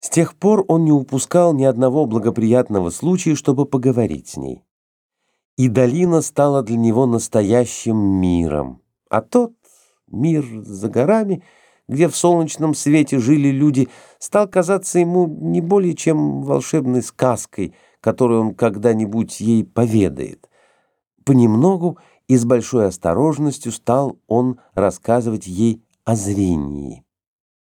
С тех пор он не упускал ни одного благоприятного случая, чтобы поговорить с ней. И долина стала для него настоящим миром, а тот мир за горами, где в солнечном свете жили люди, стал казаться ему не более чем волшебной сказкой, которую он когда-нибудь ей поведает. Понемногу и с большой осторожностью стал он рассказывать ей о зрении.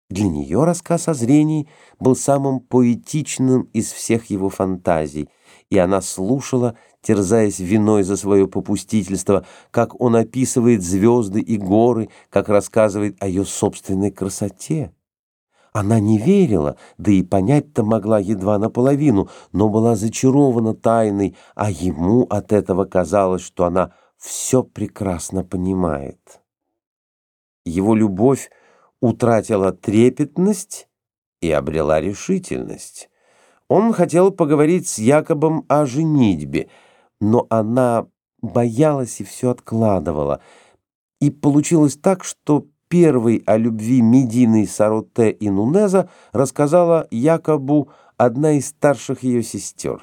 Для нее рассказ о зрении был самым поэтичным из всех его фантазий, и она слушала, терзаясь виной за свое попустительство, как он описывает звезды и горы, как рассказывает о ее собственной красоте. Она не верила, да и понять-то могла едва наполовину, но была зачарована тайной, а ему от этого казалось, что она все прекрасно понимает. Его любовь утратила трепетность и обрела решительность. Он хотел поговорить с Якобом о женитьбе, но она боялась и все откладывала. И получилось так, что первой о любви Медины, Сароте и Нунеза рассказала Якобу одна из старших ее сестер.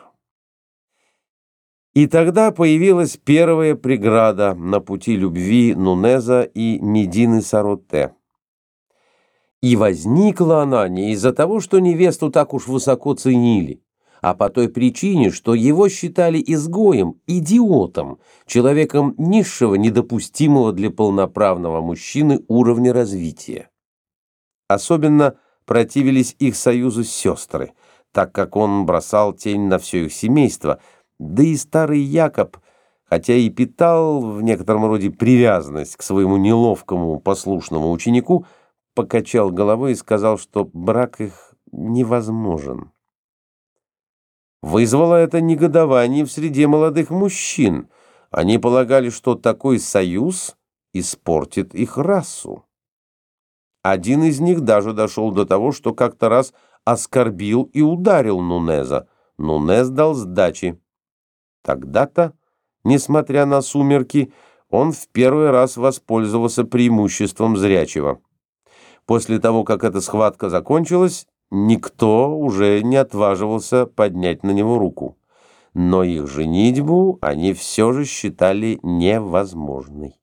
И тогда появилась первая преграда на пути любви Нунеза и Медины Сароте. И возникла она не из-за того, что невесту так уж высоко ценили, а по той причине, что его считали изгоем, идиотом, человеком низшего, недопустимого для полноправного мужчины уровня развития. Особенно противились их союзу сестры, так как он бросал тень на все их семейство, да и старый Якоб, хотя и питал в некотором роде привязанность к своему неловкому послушному ученику, покачал головой и сказал, что брак их невозможен. Вызвало это негодование в среде молодых мужчин. Они полагали, что такой союз испортит их расу. Один из них даже дошел до того, что как-то раз оскорбил и ударил Нунеза. Нунез дал сдачи. Тогда-то, несмотря на сумерки, он в первый раз воспользовался преимуществом зрячего. После того, как эта схватка закончилась, никто уже не отваживался поднять на него руку. Но их женитьбу они все же считали невозможной.